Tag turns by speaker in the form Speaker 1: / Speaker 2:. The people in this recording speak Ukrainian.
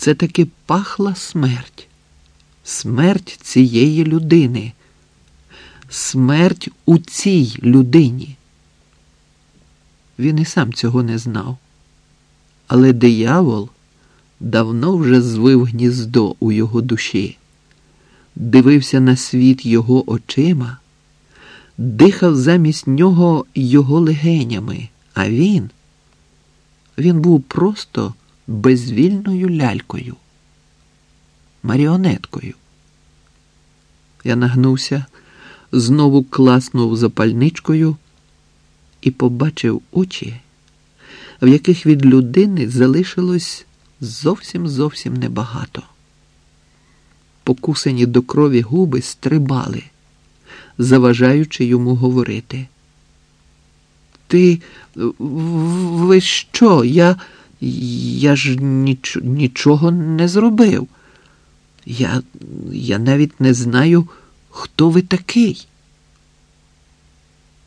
Speaker 1: це таки пахла смерть. Смерть цієї людини. Смерть у цій людині. Він і сам цього не знав. Але диявол давно вже звив гніздо у його душі, дивився на світ його очима, дихав замість нього його легенями, а він, він був просто безвільною лялькою, маріонеткою. Я нагнувся, знову класнув запальничкою і побачив очі, в яких від людини залишилось зовсім зовсім небагато. Покусані до крові губи стрибали, заважаючи йому говорити. Ти ви що? Я я ж ніч, нічого не зробив. Я, Я навіть не знаю, хто ви такий.